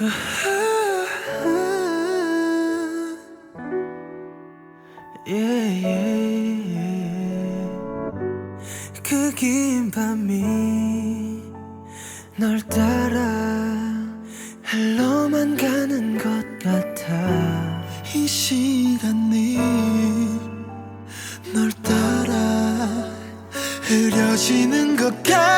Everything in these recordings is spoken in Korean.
yeah, yeah, yeah. 그긴 밤이 널 따라 흘러만 가는 것 같아 이 시간이 널 따라 흐려지는 것 같아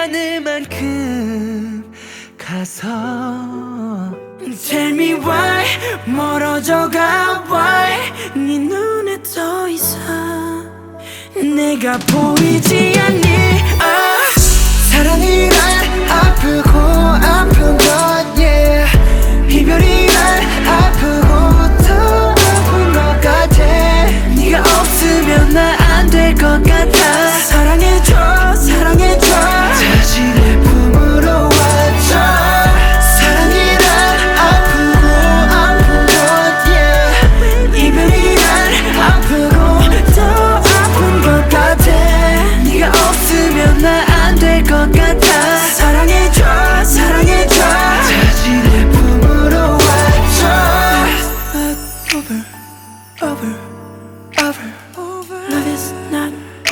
않을 만큼 가서 Tell me why 멀어져가 why 네 눈에 더 이상 내가 보이지 않니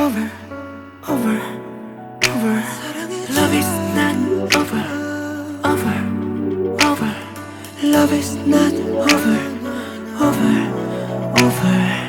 over over over. Love is not over over over. Love is not over over over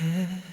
head.